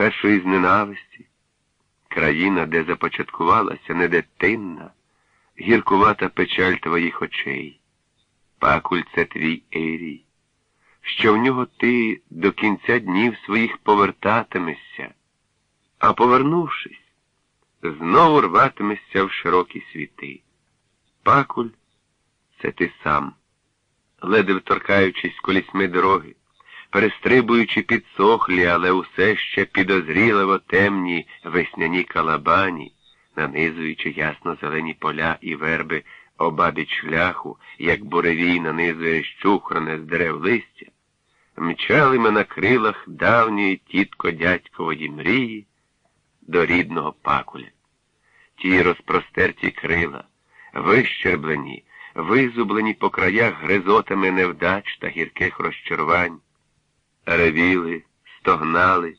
першої з ненависті, країна, де започаткувалася недетинна, гіркувата печаль твоїх очей. Пакуль це твій Ерій, що в нього ти до кінця днів своїх повертатимешся, а повернувшись, знову рватимешся в широкі світи. Пакуль це ти сам, ледве торкаючись колісьми дороги, перестрибуючи підсохлі, але усе ще підозріливо темні весняні калабані, нанизуючи ясно зелені поля і верби обабіч шляху, як буревій нанизує щухране з дерев листя, мчали ми на крилах давньої тітко дядькової мрії до рідного пакуля. Ті розпростерті крила, вищерблені, визублені по краях гризотами невдач та гірких розчарувань, ревіли, стогнали,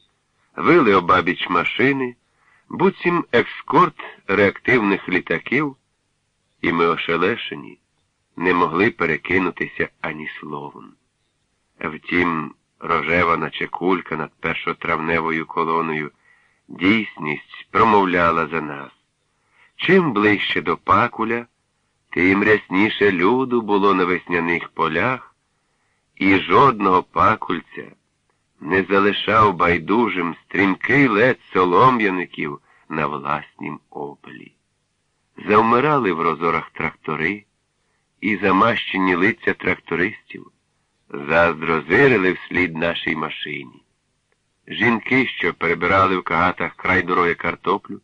вили обабіч машини, буцім екскорт реактивних літаків, і ми ошелешені не могли перекинутися ані словом. Втім, рожева, наче кулька над першотравневою колоною, дійсність промовляла за нас. Чим ближче до пакуля, тим рясніше люду було на весняних полях, і жодного пакульця не залишав байдужим стрімкий лед солом'яників на власнім опелі. Завмирали в розорах трактори і замащені лиця трактористів, заздро зирили вслід нашій машині. Жінки, що перебирали в кагатах край дороги картоплю,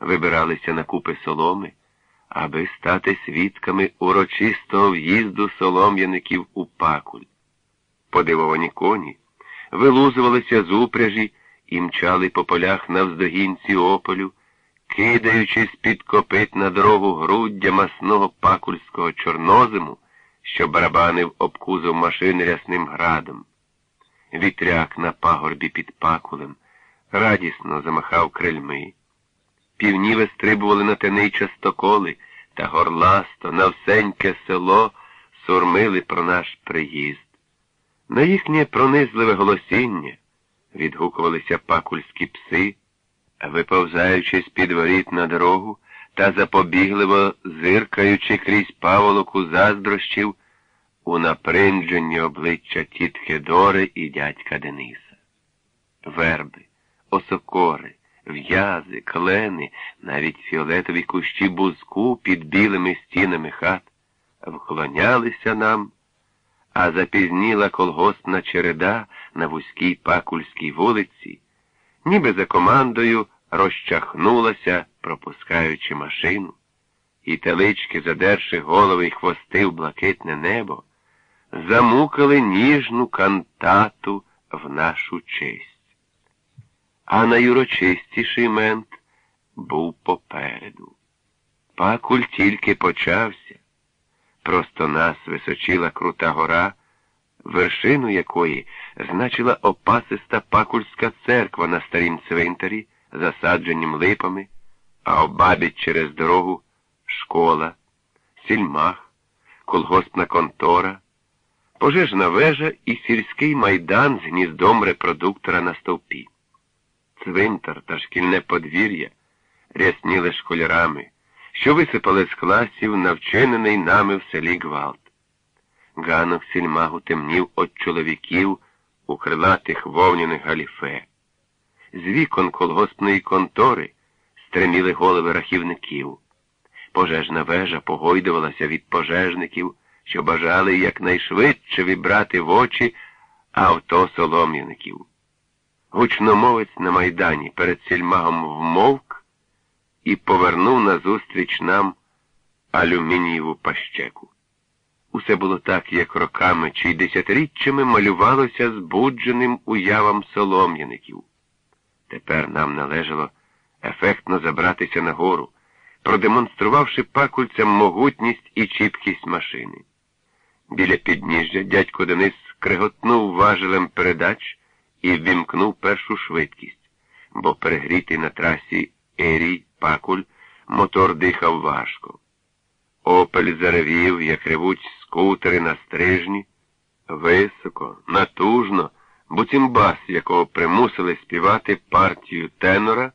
вибиралися на купи соломи, аби стати свідками урочистого в'їзду солом'яників у пакуль. Подивовані коні вилузувалися з упряжі і мчали по полях навздогінці ополю, кидаючи з-під копит на дорогу груддя масного пакульського чорнозиму, що барабанив об кузов машини рясним градом. Вітряк на пагорбі під пакулем радісно замахав крильми. Півні вистрибували на тени частоколи та горласто на всеньке село сурмили про наш приїзд. На їхнє пронизливе голосіння відгукувалися пакульські пси, виповзаючи з під воріт на дорогу та запобігливо зиркаючи крізь паволоку заздрощів у наприндженні обличчя тітки Дори і дядька Дениса. Верби, осокори, в'язи, клени, навіть фіолетові кущі бузку під білими стінами хат вклонялися нам а запізніла колгоспна череда на вузькій пакульській вулиці, ніби за командою розчахнулася, пропускаючи машину, і телички, задерши голови й хвости в блакитне небо, замукали ніжну кантату в нашу честь. А найурочистіший мент був попереду. Пакуль тільки почався. Просто нас височила крута гора, вершину якої значила опасиста пакульська церква на старім цвинтарі, засадженім липами, а обабіч через дорогу школа, сільмах, колгоспна контора, пожежна вежа і сільський майдан з гніздом репродуктора на стовпі. Цвинтар та шкільне подвір'я рясніли школярами що висипали з класів навчинений нами в селі Гвалт. Ганок сільмагу темнів від чоловіків у крилатих вовняних галіфе. З вікон колгоспної контори стреміли голови рахівників. Пожежна вежа погойдувалася від пожежників, що бажали якнайшвидше вібрати в очі авто солом'яників. Гучномовець на майдані перед сільмагом вмовк і повернув назустріч нам алюмінієву пащеку. Усе було так, як роками чи десятиріччями малювалося збудженим уявам солом'яників. Тепер нам належало ефектно забратися нагору, продемонструвавши пакульцям могутність і чіткість машини. Біля підніжжя дядько Денис криготнув важелем передач і ввімкнув першу швидкість, бо перегрітий на трасі Ерій Пакуль мотор дихав важко. Опель заревів, як ревуть скутери на стрижні, високо, натужно, Буцімбас, якого примусили співати партію тенора,